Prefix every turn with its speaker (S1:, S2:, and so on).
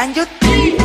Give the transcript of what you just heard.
S1: lanjut.